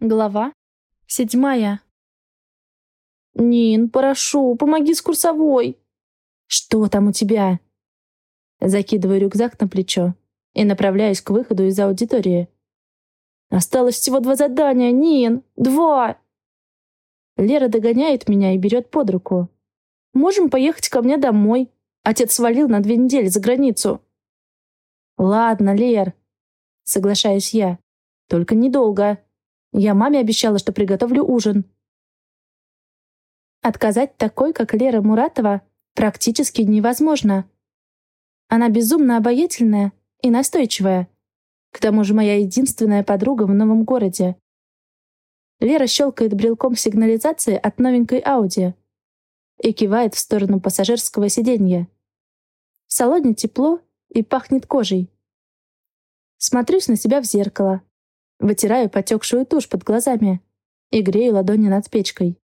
Глава седьмая. «Нин, прошу, помоги с курсовой!» «Что там у тебя?» Закидываю рюкзак на плечо и направляюсь к выходу из аудитории. «Осталось всего два задания, Нин! Два!» Лера догоняет меня и берет под руку. «Можем поехать ко мне домой. Отец свалил на две недели за границу». «Ладно, Лер», — соглашаюсь я. «Только недолго». Я маме обещала, что приготовлю ужин. Отказать такой, как Лера Муратова, практически невозможно. Она безумно обаятельная и настойчивая. К тому же моя единственная подруга в новом городе. Лера щелкает брелком сигнализации от новенькой Ауди и кивает в сторону пассажирского сиденья. В салоне тепло и пахнет кожей. Смотрюсь на себя в зеркало. Вытираю потекшую тушь под глазами и грею ладони над печкой.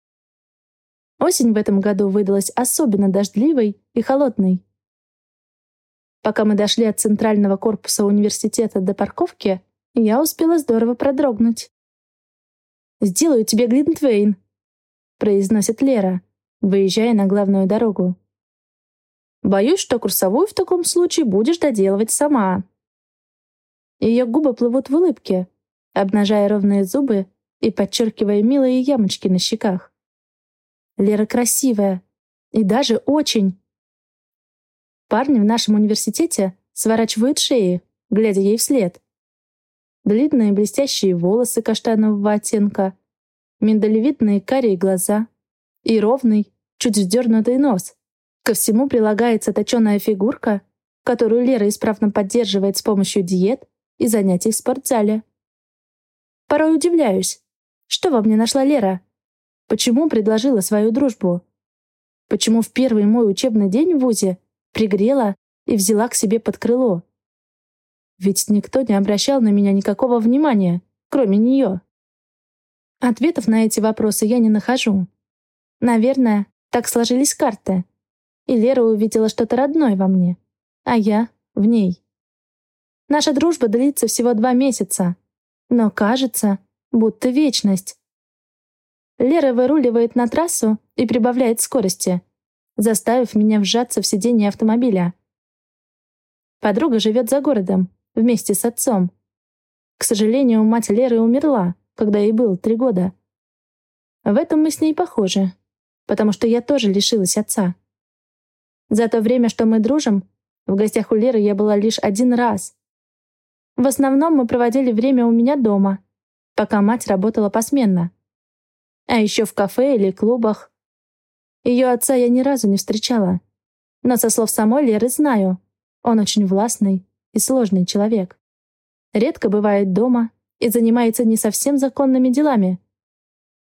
Осень в этом году выдалась особенно дождливой и холодной. Пока мы дошли от центрального корпуса университета до парковки, я успела здорово продрогнуть. «Сделаю тебе Глинтвейн», — произносит Лера, выезжая на главную дорогу. «Боюсь, что курсовую в таком случае будешь доделывать сама». Ее губы плывут в улыбке, обнажая ровные зубы и подчеркивая милые ямочки на щеках. Лера красивая. И даже очень. Парни в нашем университете сворачивают шеи, глядя ей вслед. Длинные блестящие волосы каштанового оттенка, миндалевидные карие глаза и ровный, чуть вздернутый нос. Ко всему прилагается точеная фигурка, которую Лера исправно поддерживает с помощью диет и занятий в спортзале. Порой удивляюсь, что во мне нашла Лера? Почему предложила свою дружбу? Почему в первый мой учебный день в ВУЗе пригрела и взяла к себе под крыло? Ведь никто не обращал на меня никакого внимания, кроме нее. Ответов на эти вопросы я не нахожу. Наверное, так сложились карты. И Лера увидела что-то родное во мне, а я в ней. Наша дружба длится всего два месяца, но кажется, будто вечность. Лера выруливает на трассу и прибавляет скорости, заставив меня вжаться в сиденье автомобиля. Подруга живет за городом, вместе с отцом. К сожалению, мать Леры умерла, когда ей было три года. В этом мы с ней похожи, потому что я тоже лишилась отца. За то время, что мы дружим, в гостях у Леры я была лишь один раз, в основном мы проводили время у меня дома, пока мать работала посменно. А еще в кафе или клубах. Ее отца я ни разу не встречала. Но со слов самой Леры знаю, он очень властный и сложный человек. Редко бывает дома и занимается не совсем законными делами.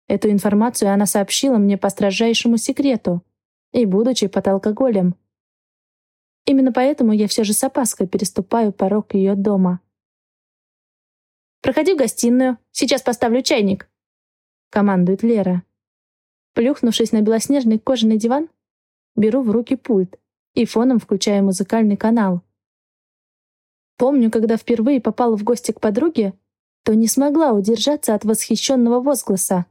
Эту информацию она сообщила мне по строжайшему секрету и будучи под алкоголем. Именно поэтому я все же с опаской переступаю порог ее дома. Проходи в гостиную, сейчас поставлю чайник», — командует Лера. Плюхнувшись на белоснежный кожаный диван, беру в руки пульт и фоном включаю музыкальный канал. Помню, когда впервые попала в гости к подруге, то не смогла удержаться от восхищенного возгласа.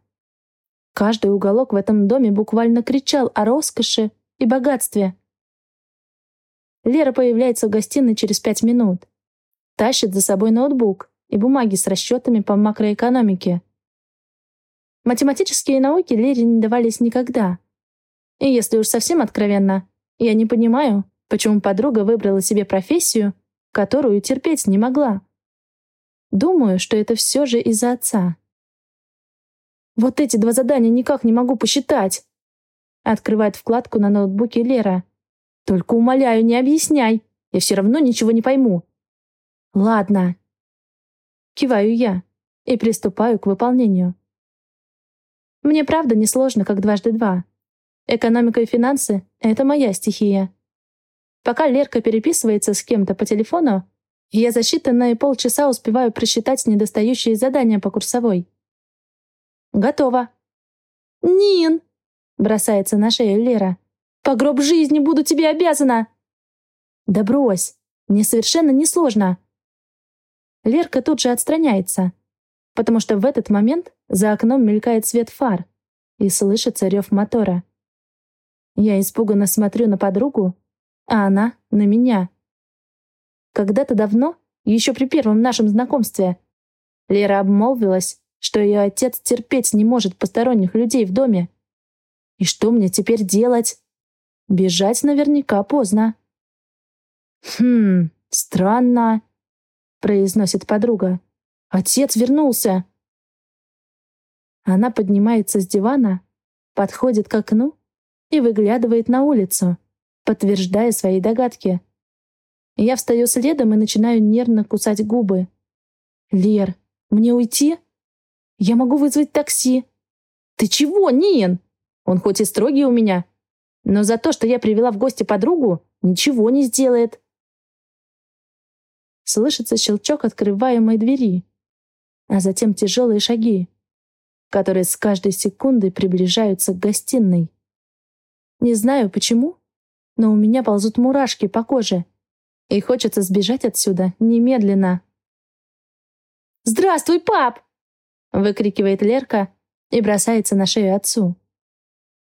Каждый уголок в этом доме буквально кричал о роскоши и богатстве. Лера появляется в гостиной через пять минут. Тащит за собой ноутбук и бумаги с расчетами по макроэкономике. Математические науки Лере не давались никогда. И если уж совсем откровенно, я не понимаю, почему подруга выбрала себе профессию, которую терпеть не могла. Думаю, что это все же из-за отца. «Вот эти два задания никак не могу посчитать!» Открывает вкладку на ноутбуке Лера. «Только умоляю, не объясняй. Я все равно ничего не пойму». «Ладно, Киваю я и приступаю к выполнению. Мне правда не сложно, как дважды два. Экономика и финансы — это моя стихия. Пока Лерка переписывается с кем-то по телефону, я за считанные полчаса успеваю просчитать недостающие задания по курсовой. Готово. «Нин!» — бросается на шею Лера. «По гроб жизни буду тебе обязана!» «Да брось! Мне совершенно несложно!» Лерка тут же отстраняется. потому что в этот момент за окном мелькает свет фар и слышится рев мотора. Я испуганно смотрю на подругу, а она — на меня. Когда-то давно, еще при первом нашем знакомстве, Лера обмолвилась, что ее отец терпеть не может посторонних людей в доме. И что мне теперь делать? Бежать наверняка поздно. «Хм, странно», — произносит подруга. «Отец вернулся». Она поднимается с дивана, подходит к окну и выглядывает на улицу, подтверждая свои догадки. Я встаю следом и начинаю нервно кусать губы. «Лер, мне уйти? Я могу вызвать такси». «Ты чего, Нин? Он хоть и строгий у меня, но за то, что я привела в гости подругу, ничего не сделает». Слышится щелчок открываемой двери, а затем тяжелые шаги, которые с каждой секундой приближаются к гостиной. Не знаю почему, но у меня ползут мурашки по коже, и хочется сбежать отсюда немедленно. «Здравствуй, пап!» — выкрикивает Лерка и бросается на шею отцу.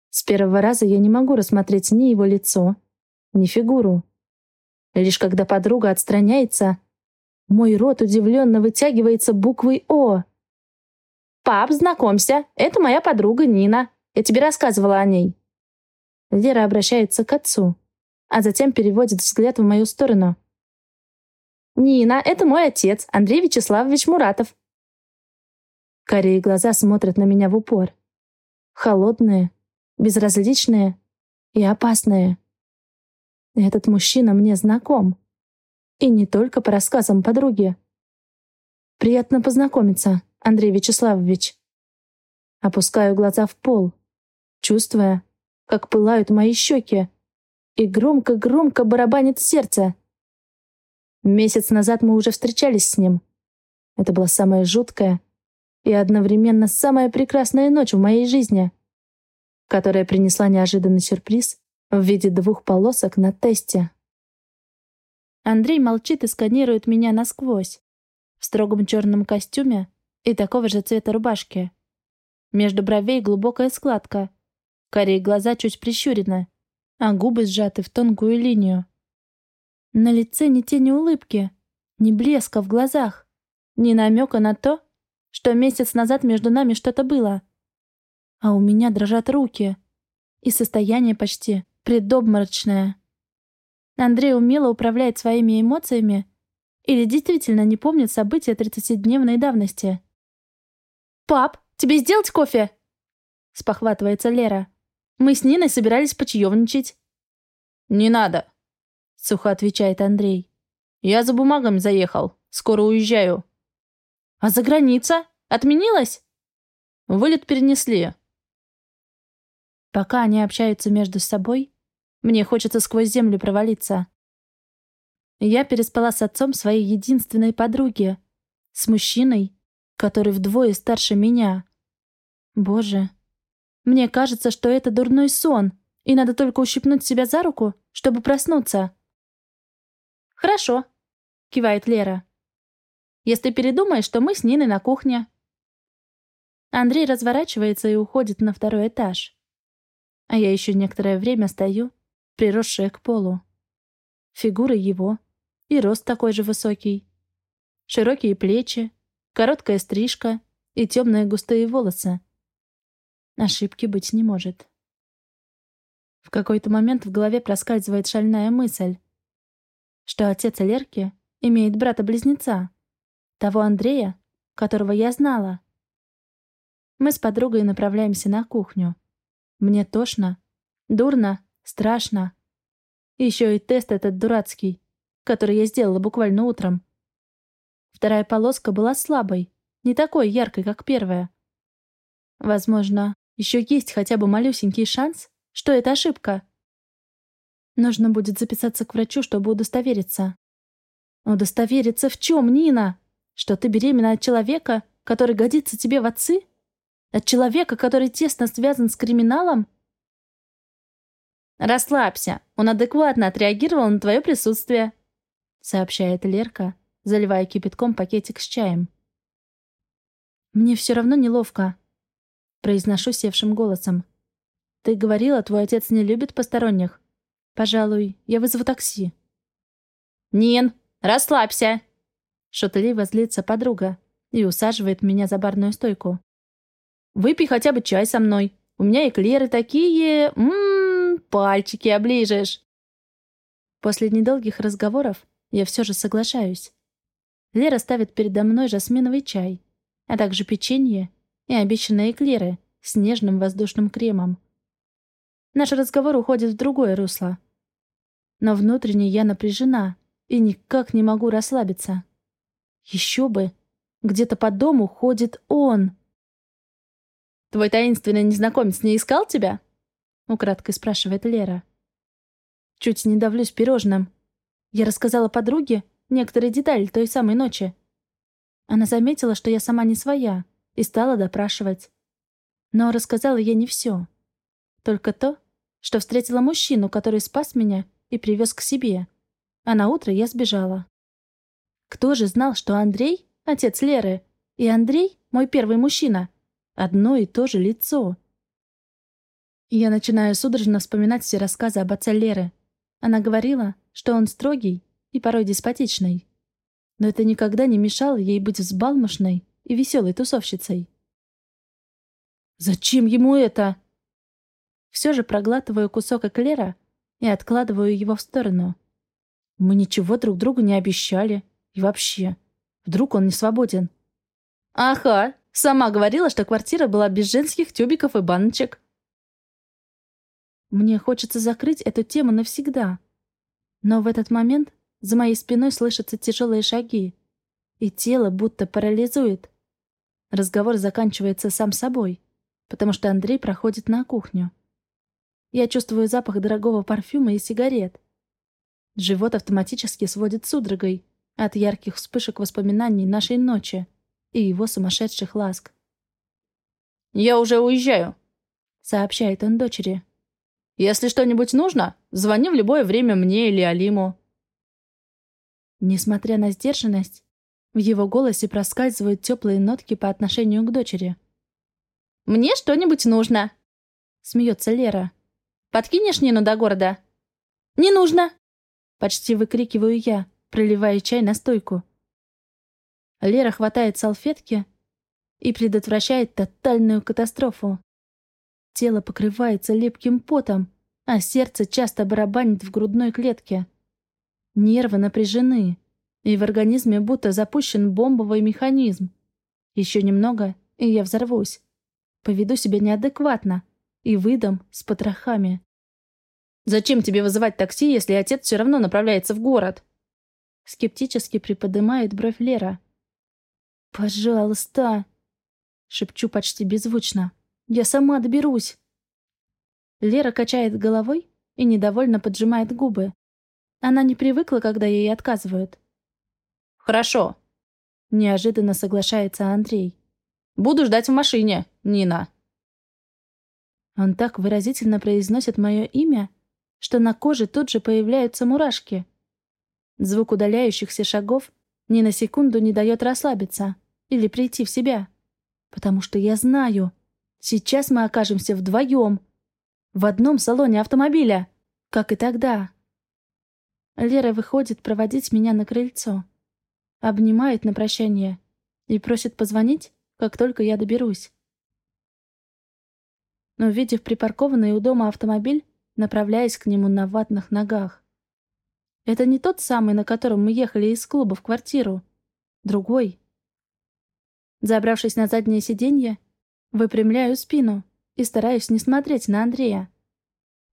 С первого раза я не могу рассмотреть ни его лицо, ни фигуру. Лишь когда подруга отстраняется, мой рот удивленно вытягивается буквой «О». «Пап, знакомься, это моя подруга Нина. Я тебе рассказывала о ней». Лера обращается к отцу, а затем переводит взгляд в мою сторону. «Нина, это мой отец, Андрей Вячеславович Муратов». Карие глаза смотрят на меня в упор. Холодные, безразличные и опасные. Этот мужчина мне знаком. И не только по рассказам подруги. Приятно познакомиться, Андрей Вячеславович. Опускаю глаза в пол, чувствуя, как пылают мои щеки, и громко-громко барабанит сердце. Месяц назад мы уже встречались с ним. Это была самая жуткая и одновременно самая прекрасная ночь в моей жизни, которая принесла неожиданный сюрприз в виде двух полосок на тесте. Андрей молчит и сканирует меня насквозь. В строгом черном костюме и такого же цвета рубашки. Между бровей глубокая складка. Карие глаза чуть прищурены, а губы сжаты в тонкую линию. На лице ни тени улыбки, ни блеска в глазах, ни намека на то, что месяц назад между нами что-то было. А у меня дрожат руки, и состояние почти предобморочное. Андрей умело управляет своими эмоциями или действительно не помнит события 30-дневной давности. «Пап, тебе сделать кофе?» — спохватывается Лера. «Мы с Ниной собирались почаевничать». «Не надо», — сухо отвечает Андрей. «Я за бумагами заехал. Скоро уезжаю». «А за граница? Отменилась?» «Вылет перенесли». Пока они общаются между собой, мне хочется сквозь землю провалиться. Я переспала с отцом своей единственной подруги. С мужчиной, который вдвое старше меня. Боже. Мне кажется, что это дурной сон, и надо только ущипнуть себя за руку, чтобы проснуться. «Хорошо», — кивает Лера. «Если передумаешь, то мы с Ниной на кухне». Андрей разворачивается и уходит на второй этаж. А я еще некоторое время стою приросшая к полу. Фигура его, и рост такой же высокий. Широкие плечи, короткая стрижка и темные густые волосы. Ошибки быть не может. В какой-то момент в голове проскальзывает шальная мысль, что отец Лерки имеет брата-близнеца, того Андрея, которого я знала. Мы с подругой направляемся на кухню. Мне тошно, дурно Страшно. Еще и тест этот дурацкий, который я сделала буквально утром. Вторая полоска была слабой, не такой яркой, как первая. Возможно, еще есть хотя бы малюсенький шанс, что это ошибка. Нужно будет записаться к врачу, чтобы удостовериться. Удостовериться в чем, Нина? Что ты беременна от человека, который годится тебе в отцы? От человека, который тесно связан с криминалом? «Расслабься, он адекватно отреагировал на твое присутствие», сообщает Лерка, заливая кипятком пакетик с чаем. «Мне все равно неловко», — произношу севшим голосом. «Ты говорила, твой отец не любит посторонних. Пожалуй, я вызову такси». «Нин, расслабься!» Шутливо злится подруга и усаживает меня за барную стойку. «Выпей хотя бы чай со мной. У меня эклеры такие... Ммм, пальчики оближешь». После недолгих разговоров я все же соглашаюсь. Лера ставит передо мной жасминовый чай, а также печенье и обещанные эклеры с нежным воздушным кремом. Наш разговор уходит в другое русло. Но внутренне я напряжена и никак не могу расслабиться. Еще бы! Где-то по дому ходит он. «Твой таинственный незнакомец не искал тебя?» — украдкой спрашивает Лера. Чуть не давлюсь пирожным. Я рассказала подруге некоторые детали той самой ночи. Она заметила, что я сама не своя, и стала допрашивать. Но рассказала я не все. Только то, что встретила мужчину, который спас меня и привез к себе. А на утро я сбежала. Кто же знал, что Андрей — отец Леры, и Андрей — мой первый мужчина? Одно и то же лицо. Я начинаю судорожно вспоминать все рассказы об отце Леры. Она говорила, что он строгий и порой деспотичный. Но это никогда не мешало ей быть взбалмошной и веселой тусовщицей. «Зачем ему это?» Все же проглатываю кусок эклера и откладываю его в сторону. Мы ничего друг другу не обещали. И вообще, вдруг он не свободен. «Ага, сама говорила, что квартира была без женских тюбиков и баночек». Мне хочется закрыть эту тему навсегда. Но в этот момент за моей спиной слышатся тяжелые шаги, и тело будто парализует. Разговор заканчивается сам собой, потому что Андрей проходит на кухню. Я чувствую запах дорогого парфюма и сигарет. Живот автоматически сводит судорогой от ярких вспышек воспоминаний нашей ночи и его сумасшедших ласк. «Я уже уезжаю», — сообщает он дочери. «Если что-нибудь нужно, звони в любое время мне или Алиму». Несмотря на сдержанность, в его голосе проскальзывают теплые нотки по отношению к дочери. «Мне что-нибудь нужно!» — смеется Лера. «Подкинешь Нину до города?» «Не нужно!» — почти выкрикиваю я, проливая чай на стойку. Лера хватает салфетки и предотвращает тотальную катастрофу. Тело покрывается липким потом, а сердце часто барабанит в грудной клетке. Нервы напряжены, и в организме будто запущен бомбовый механизм. Еще немного, и я взорвусь. Поведу себя неадекватно и выдам с потрохами. «Зачем тебе вызывать такси, если отец все равно направляется в город?» Скептически приподнимает бровь Лера. «Пожалуйста!» Шепчу почти беззвучно. «Я сама доберусь!» Лера качает головой и недовольно поджимает губы. Она не привыкла, когда ей отказывают. «Хорошо», — неожиданно соглашается Андрей. «Буду ждать в машине, Нина». Он так выразительно произносит мое имя, что на коже тут же появляются мурашки. Звук удаляющихся шагов ни на секунду не дает расслабиться или прийти в себя. Потому что я знаю, сейчас мы окажемся вдвоем, в одном салоне автомобиля, как и тогда. Лера выходит проводить меня на крыльцо. Обнимает на прощание и просит позвонить, как только я доберусь. Но, увидев припаркованный у дома автомобиль, направляясь к нему на ватных ногах. Это не тот самый, на котором мы ехали из клуба в квартиру. Другой. Забравшись на заднее сиденье, выпрямляю спину и стараюсь не смотреть на Андрея.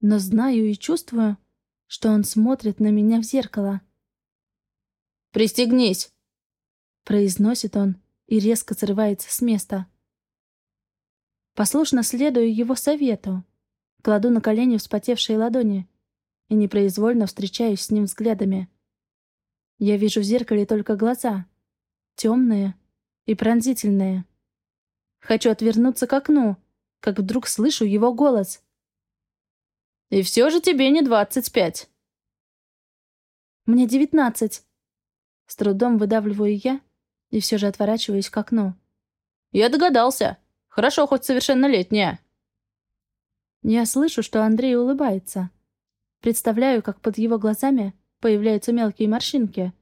Но знаю и чувствую, что он смотрит на меня в зеркало. «Пристегнись!» Произносит он и резко срывается с места. Послушно следую его совету. Кладу на колени вспотевшие ладони и непроизвольно встречаюсь с ним взглядами. Я вижу в зеркале только глаза. Темные и пронзительные. Хочу отвернуться к окну, как вдруг слышу его голос. И все же тебе не двадцать пять. Мне девятнадцать. С трудом выдавливаю я и все же отворачиваюсь к окну. «Я догадался. Хорошо, хоть совершеннолетняя». Я слышу, что Андрей улыбается. Представляю, как под его глазами появляются мелкие морщинки,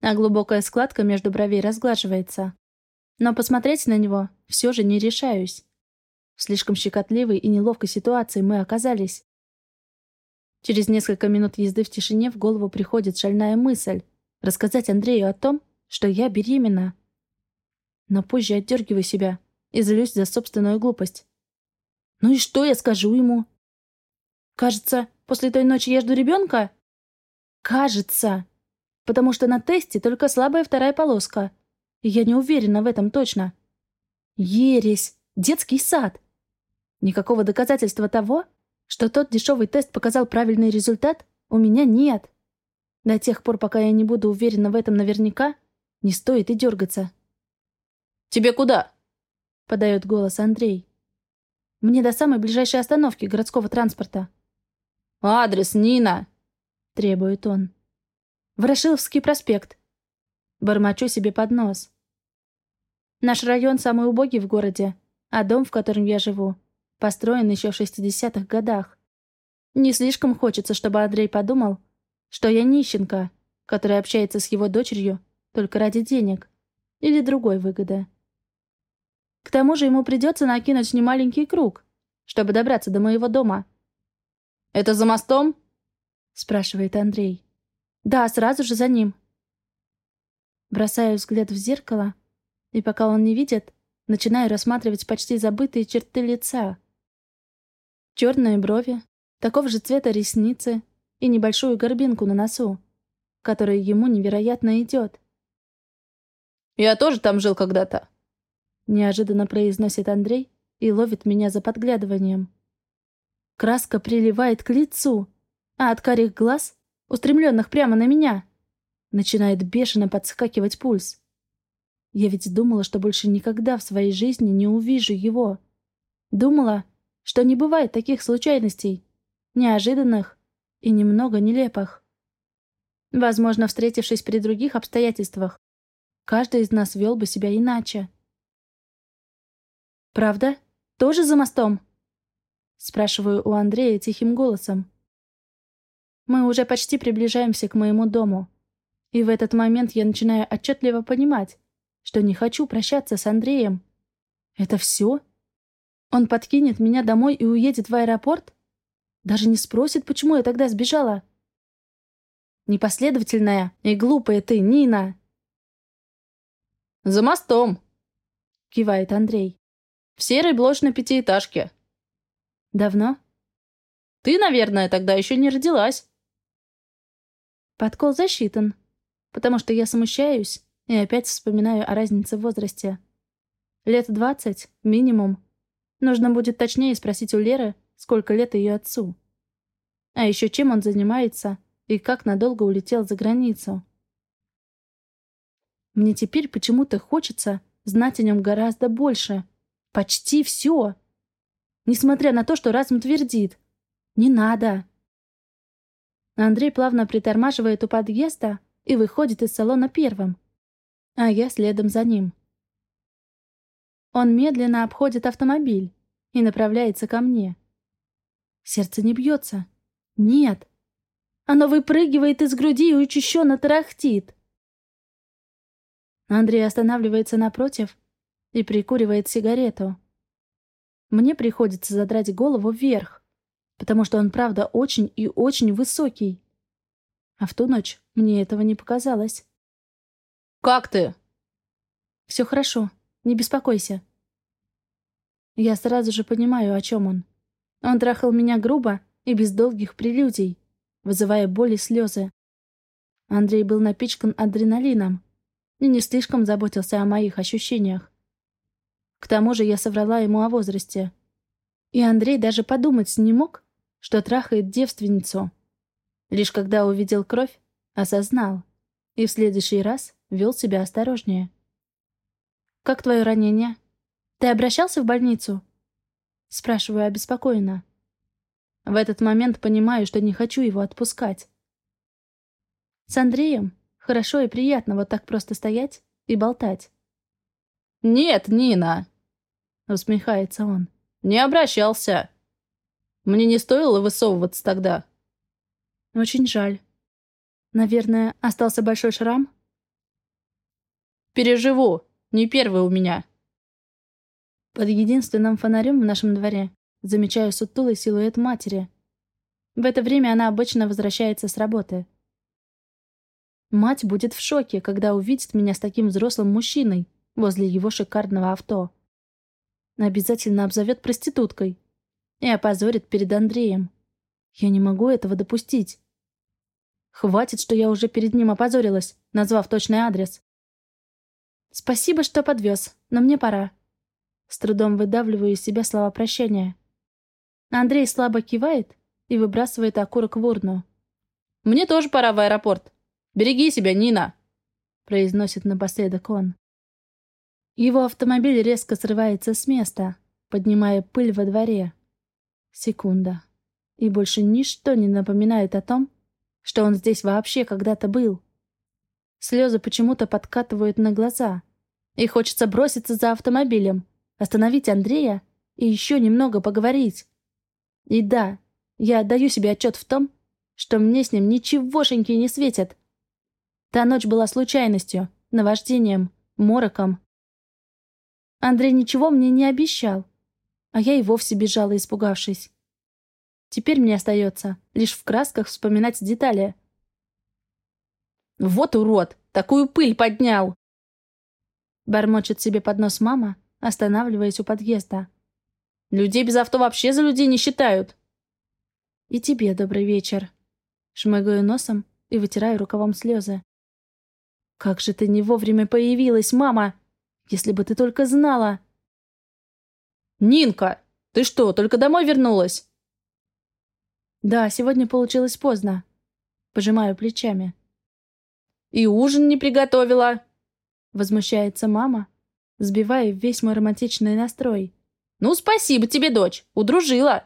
а глубокая складка между бровей разглаживается. Но посмотреть на него все же не решаюсь. В слишком щекотливой и неловкой ситуации мы оказались. Через несколько минут езды в тишине в голову приходит шальная мысль рассказать Андрею о том, что я беременна. Но позже отдергиваю себя и злюсь за собственную глупость. Ну и что я скажу ему? Кажется, после той ночи я жду ребенка? Кажется. Потому что на тесте только слабая вторая полоска. Я не уверена в этом точно. Ересь! Детский сад! Никакого доказательства того, что тот дешевый тест показал правильный результат, у меня нет. До тех пор, пока я не буду уверена в этом наверняка, не стоит и дергаться. «Тебе куда?» — подает голос Андрей. «Мне до самой ближайшей остановки городского транспорта». «Адрес, Нина!» — требует он. «Ворошиловский проспект». Бормочу себе под нос. Наш район самый убогий в городе, а дом, в котором я живу, построен еще в 60-х годах. Не слишком хочется, чтобы Андрей подумал, что я нищенка, которая общается с его дочерью только ради денег или другой выгоды. К тому же ему придется накинуть немаленький круг, чтобы добраться до моего дома. «Это за мостом?» — спрашивает Андрей. «Да, сразу же за ним». Бросаю взгляд в зеркало, и пока он не видит, начинаю рассматривать почти забытые черты лица. Черные брови, такого же цвета ресницы и небольшую горбинку на носу, которая ему невероятно идет. «Я тоже там жил когда-то», — неожиданно произносит Андрей и ловит меня за подглядыванием. Краска приливает к лицу, а от карих глаз, устремленных прямо на меня, начинает бешено подскакивать пульс. Я ведь думала, что больше никогда в своей жизни не увижу его. Думала, что не бывает таких случайностей, неожиданных и немного нелепых. Возможно, встретившись при других обстоятельствах, каждый из нас вел бы себя иначе. «Правда? Тоже за мостом?» Спрашиваю у Андрея тихим голосом. Мы уже почти приближаемся к моему дому. И в этот момент я начинаю отчетливо понимать, что не хочу прощаться с Андреем. Это все? Он подкинет меня домой и уедет в аэропорт? Даже не спросит, почему я тогда сбежала. Непоследовательная и глупая ты, Нина. «За мостом!» — кивает Андрей. «В серой блочной пятиэтажке». «Давно?» «Ты, наверное, тогда еще не родилась». Подкол засчитан, потому что я смущаюсь и опять вспоминаю о разнице в возрасте. Лет двадцать, минимум. Нужно будет точнее спросить у Леры, сколько лет ее отцу. А еще чем он занимается и как надолго улетел за границу. Мне теперь почему-то хочется знать о нем гораздо больше. Почти все. Несмотря на то, что разум твердит. Не надо. Андрей плавно притормаживает у подъезда и выходит из салона первым. А я следом за ним. Он медленно обходит автомобиль и направляется ко мне. Сердце не бьется. Нет. Оно выпрыгивает из груди и учащенно тарахтит. Андрей останавливается напротив и прикуривает сигарету. Мне приходится задрать голову вверх, потому что он, правда, очень и очень высокий. А в ту ночь мне этого не показалось. «Как ты?» «Все хорошо, не беспокойся». Я сразу же понимаю, о чем он. Он трахал меня грубо и без долгих прелюдий, вызывая боль и слезы. Андрей был напичкан адреналином и не слишком заботился о моих ощущениях. К тому же я соврала ему о возрасте. И Андрей даже подумать не мог, что трахает девственницу. Лишь когда увидел кровь, осознал и в следующий раз вел себя осторожнее. «Как твое ранение?» «Ты обращался в больницу?» Спрашиваю обеспокоенно. В этот момент понимаю, что не хочу его отпускать. С Андреем хорошо и приятно вот так просто стоять и болтать. «Нет, Нина!» Усмехается он. Не обращался. Мне не стоило высовываться тогда. Очень жаль. Наверное, остался большой шрам? Переживу. Не первый у меня. Под единственным фонарем в нашем дворе замечаю сутулый силуэт матери. В это время она обычно возвращается с работы. Мать будет в шоке, когда увидит меня с таким взрослым мужчиной возле его шикарного авто. Обязательно обзовет проституткой и опозорит перед Андреем. Я не могу этого допустить. Хватит, что я уже перед ним опозорилась, назвав точный адрес. Спасибо, что подвез, но мне пора. С трудом выдавливаю из себя слова прощания. Андрей слабо кивает и выбрасывает окурок в урну. «Мне тоже пора в аэропорт. Береги себя, Нина!» произносит напоследок он. Его автомобиль резко срывается с места, поднимая пыль во дворе. Секунда. И больше ничто не напоминает о том, что он здесь вообще когда-то был. Слезы почему-то подкатывают на глаза, и хочется броситься за автомобилем, остановить Андрея и еще немного поговорить. И да, я отдаю себе отчет в том, что мне с ним ничегошеньки не светит. Та ночь была случайностью, наваждением, мороком. Андрей ничего мне не обещал, а я и вовсе бежала, испугавшись. Теперь мне остается лишь в красках вспоминать детали. «Вот урод! Такую пыль поднял!» Бормочет себе под нос мама, останавливаясь у подъезда. «Людей без авто вообще за людей не считают!» «И тебе добрый вечер!» Шмыгаю носом и вытираю рукавом слезы. «Как же ты не вовремя появилась, мама! Если бы ты только знала!» «Нинка, ты что, только домой вернулась?» «Да, сегодня получилось поздно». Пожимаю плечами. «И ужин не приготовила?» Возмущается мама, сбивая весь мой романтичный настрой. «Ну, спасибо тебе, дочь, удружила!»